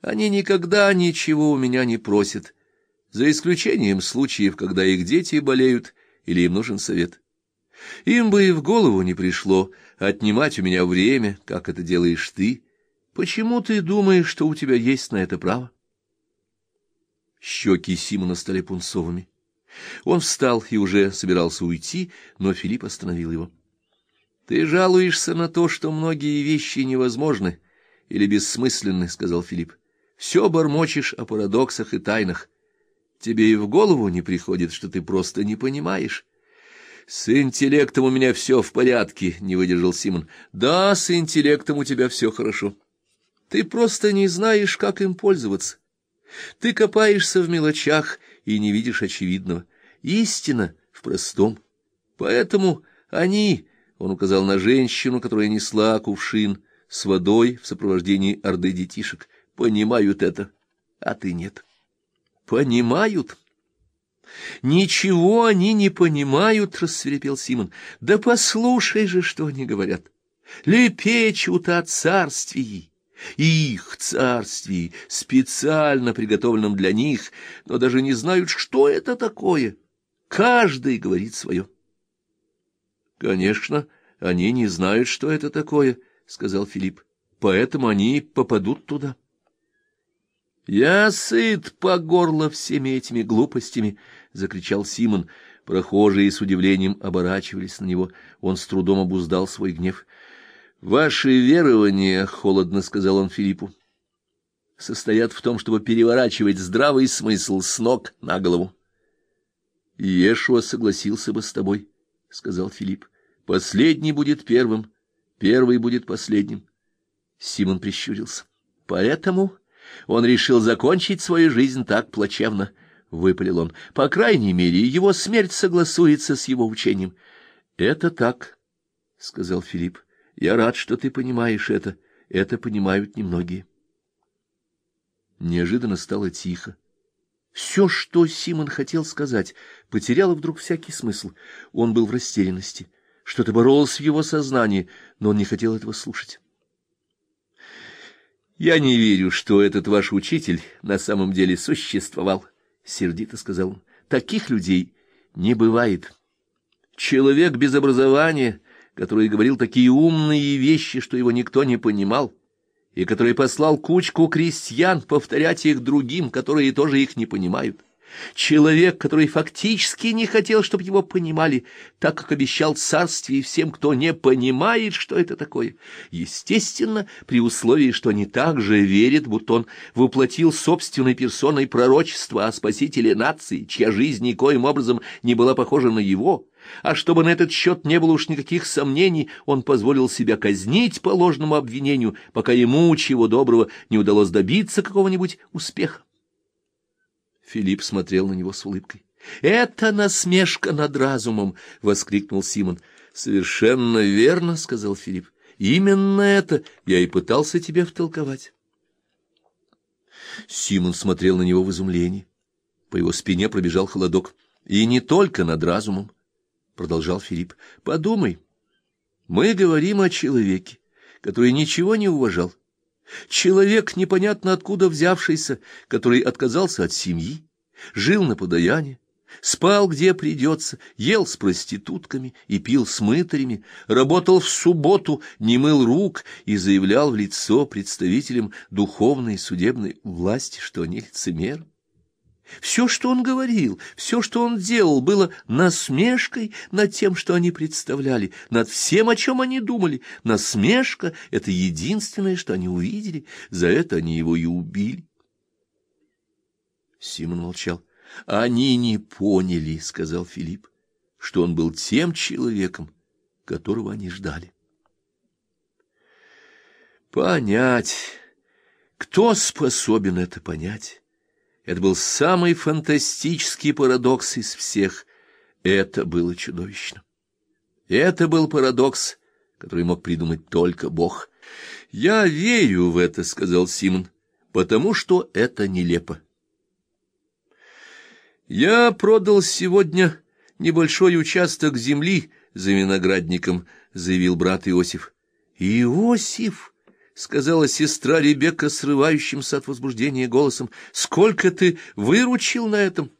Они никогда ничего у меня не просят, за исключением случаев, когда их дети болеют или им нужен совет. Им бы и в голову не пришло отнимать у меня время, как это делаешь ты. Почему ты думаешь, что у тебя есть на это право? Щеки Симона стали пунцовыми. Он встал и уже собирался уйти, но Филипп остановил его. — Ты жалуешься на то, что многие вещи невозможны или бессмысленны, — сказал Филипп. — Все бормочешь о парадоксах и тайнах. Тебе и в голову не приходит, что ты просто не понимаешь. — С интеллектом у меня все в порядке, — не выдержал Симон. — Да, с интеллектом у тебя все хорошо. Ты просто не знаешь, как им пользоваться. Ты копаешься в мелочах и не видишь очевидного. Истина в простом. Поэтому они, он указал на женщину, которая несла кувшин с водой в сопровождении орды детишек, понимают это, а ты нет. Понимают? Ничего они не понимают, рассверепел Симон. Да послушай же, что они говорят. Лепечут о царствии их царствии, специально приготовленном для них, но даже не знают, что это такое. Каждый говорит свое. — Конечно, они не знают, что это такое, — сказал Филипп, — поэтому они попадут туда. — Я сыт по горло всеми этими глупостями, — закричал Симон. Прохожие с удивлением оборачивались на него. Он с трудом обуздал свой гнев. Ваши верования, — холодно сказал он Филиппу, — состоят в том, чтобы переворачивать здравый смысл с ног на голову. — Иешуа согласился бы с тобой, — сказал Филипп. — Последний будет первым, первый будет последним. Симон прищурился. — Поэтому он решил закончить свою жизнь так плачевно, — выпалил он. — По крайней мере, его смерть согласуется с его учением. — Это так, — сказал Филипп. Я рад, что ты понимаешь это. Это понимают немногие. Неожиданно стало тихо. Все, что Симон хотел сказать, потеряло вдруг всякий смысл. Он был в растерянности. Что-то боролось в его сознании, но он не хотел этого слушать. «Я не верю, что этот ваш учитель на самом деле существовал», — сердито сказал он. «Таких людей не бывает. Человек без образования, который говорил такие умные вещи, что его никто не понимал, и который послал кучку крестьян повторять их другим, которые тоже их не понимают. Человек, который фактически не хотел, чтобы его понимали, так как обещал царствие всем, кто не понимает, что это такое. Естественно, при условии, что они также верят, будто он воплотил собственной персоной пророчество о спасителе нации, чья жизнь никоим образом не была похожа на его. А чтобы на этот счет не было уж никаких сомнений, он позволил себя казнить по ложному обвинению, пока ему, чего доброго, не удалось добиться какого-нибудь успеха. Филипп смотрел на него с улыбкой. «Это насмешка над разумом!» — воскликнул Симон. «Совершенно верно», — сказал Филипп. «Именно это я и пытался тебе втолковать». Симон смотрел на него в изумлении. По его спине пробежал холодок. «И не только над разумом», — продолжал Филипп. «Подумай, мы говорим о человеке, который ничего не уважал, Человек, непонятно откуда взявшийся, который отказался от семьи, жил на подаяние, спал где придется, ел с проститутками и пил с мытарями, работал в субботу, не мыл рук и заявлял в лицо представителям духовной и судебной власти, что они лицемеры. Все, что он говорил, все, что он делал, было насмешкой над тем, что они представляли, над всем, о чем они думали. Насмешка — это единственное, что они увидели, за это они его и убили. Симон молчал. «Они не поняли, — сказал Филипп, — что он был тем человеком, которого они ждали». «Понять! Кто способен это понять?» Это был самый фантастический парадокс из всех. Это было чудовищно. Это был парадокс, который мог придумать только Бог. «Я верю в это», — сказал Симон, — «потому что это нелепо». «Я продал сегодня небольшой участок земли за виноградником», — заявил брат Иосиф. «Иосиф!» — сказала сестра Ребекка срывающимся от возбуждения голосом. — Сколько ты выручил на этом?